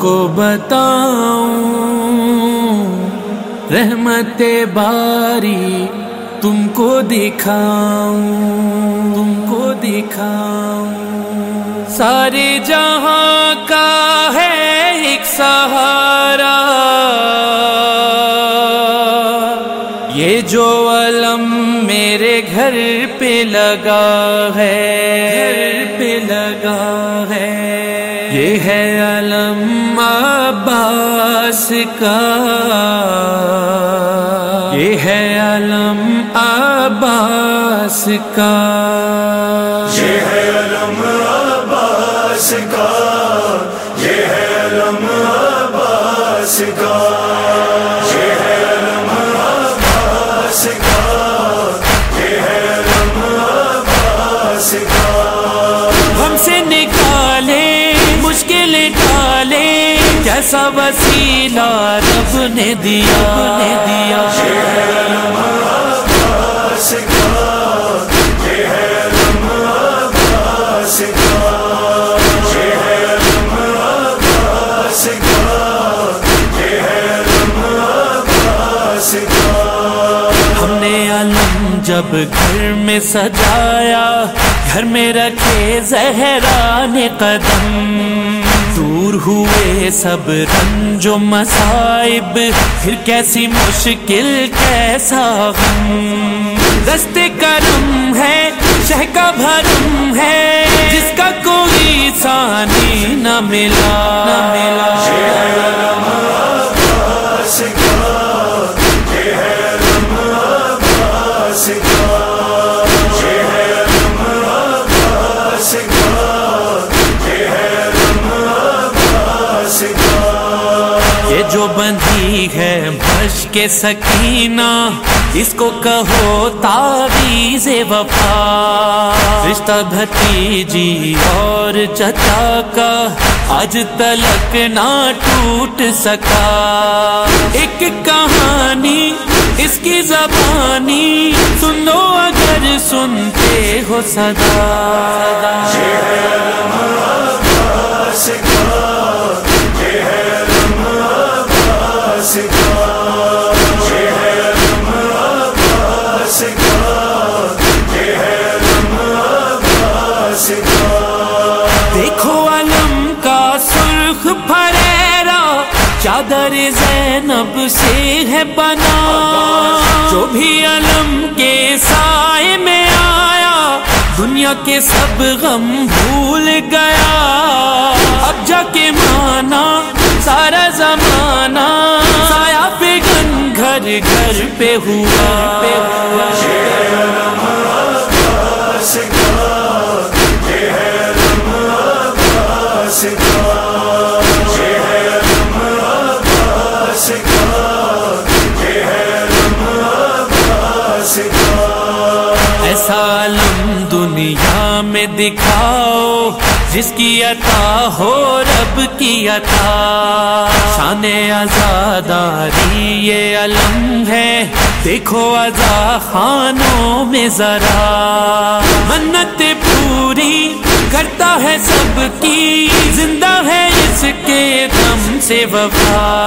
کو بتاؤں۔ رحمت باری تم کو دکھاؤں۔ تم کو دکھاؤں۔ سارے جہاں کا ہے ایک سہارا۔ یہ جو علم میرے گھر پہ لگا ہے عباس کا۔ یہ ہے علم عباس کا۔ یہ ہے علم عباس کا۔ یہ ہے علم عباس کا۔ یہ ہے علم عباس کا۔ یہ ہے علم عباس کا۔ ہم سے نکالے مشکل ڈالے۔ کیسا وسیلہ رب نے دیا۔ نے دیا ہم نے علم جب گھر میں سجایا، گھر میں رکھے زہران قدم۔ دور ہوئے سب رنج و مصائب، پھر کیسی مشکل، کیسا غم؟ دست کرم ہے شہ کا بھرم ہے، جس کا کوئی ثانی نہ ملا۔ نہ ملا۔ جو بندھی ہے بش کے سکینہ، اس کو کہو تعویذ وفا۔ رشتہ بھتیجی اور چچا کا آج تلک نہ ٹوٹ سکا۔ ایک کہانی اس کی زبانی سن لو اگر سنتے ہو سدا چادر زینب سے ہے بنا۔ جو بھی علم کے سائے میں آیا، دنیا کے سب غم بھول گیا۔ اب جا کے مانا، سارا زمانہ سایہ پہ گن گھر گھر پہ ہوا۔ میں دکھاؤ جس کی عطا ہو رب کی عطا۔ شان آزاداری یہ علم ہے۔ دیکھو ازا خانوں میں ذرا۔ منت پوری کرتا ہے سب کی۔ زندہ ہے اس کے دم سے وفا۔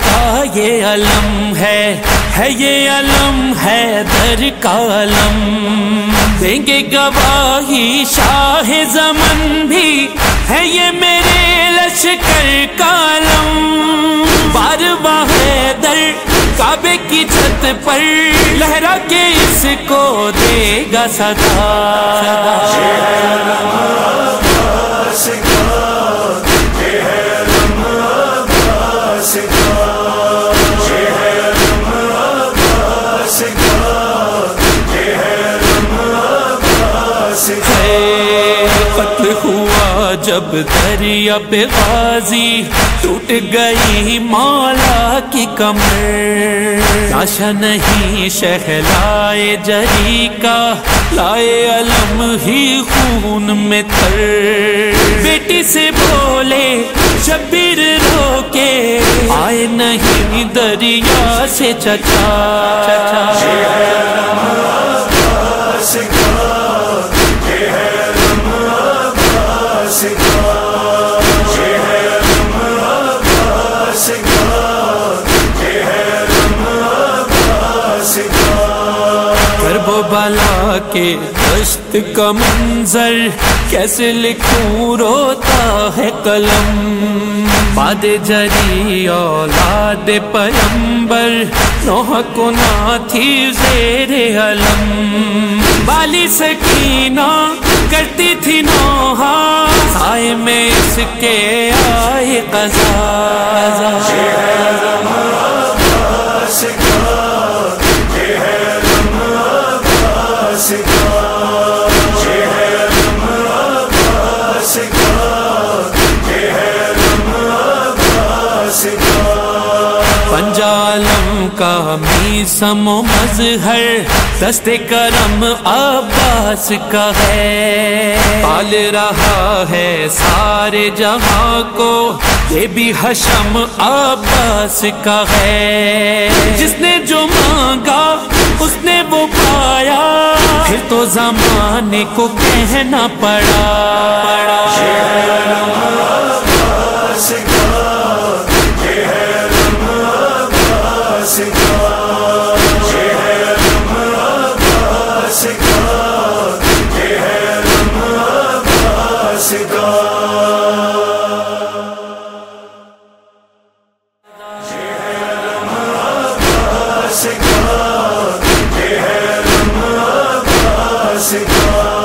کا یہ علم ہے ہے یہ علم ہے، در کا علم دیں گے گواہی شاہ زمن بھی، ہے یہ میرے لشکر کا علم بار ہے در کعبے کی چھت پر لہرا کے اس کو دے گا صدا۔ جب دریا پہ غازی ٹوٹ گئی مولا کی کمر۔ ناشا نہیں، شہلائے جری کا لائے علم ہی خون میں تر۔ بیٹی سے بولے شبیر رو کے آئے نہیں دریا سے چچا۔ عباس کا بلا کے دشت کا منظر کیسے لکھوں روتا ہے قلم؟ باد جری اولاد پیمبر نوح کو نہ تھی زیر علم۔ بالی سکینہ کرتی تھی نوحا سائے میں اس کے آئے قضا سکھا یہ ہے علم کا میسم و مظہر، دست کرم عباس کا ہے۔ پال رہا ہے سارے جہاں کو، یہ بھی حشم عباس کا ہے۔ جس نے جو مانگا، اس نے وہ پایا۔ پھر تو زمانے کو کہنا پڑا۔ عباس سے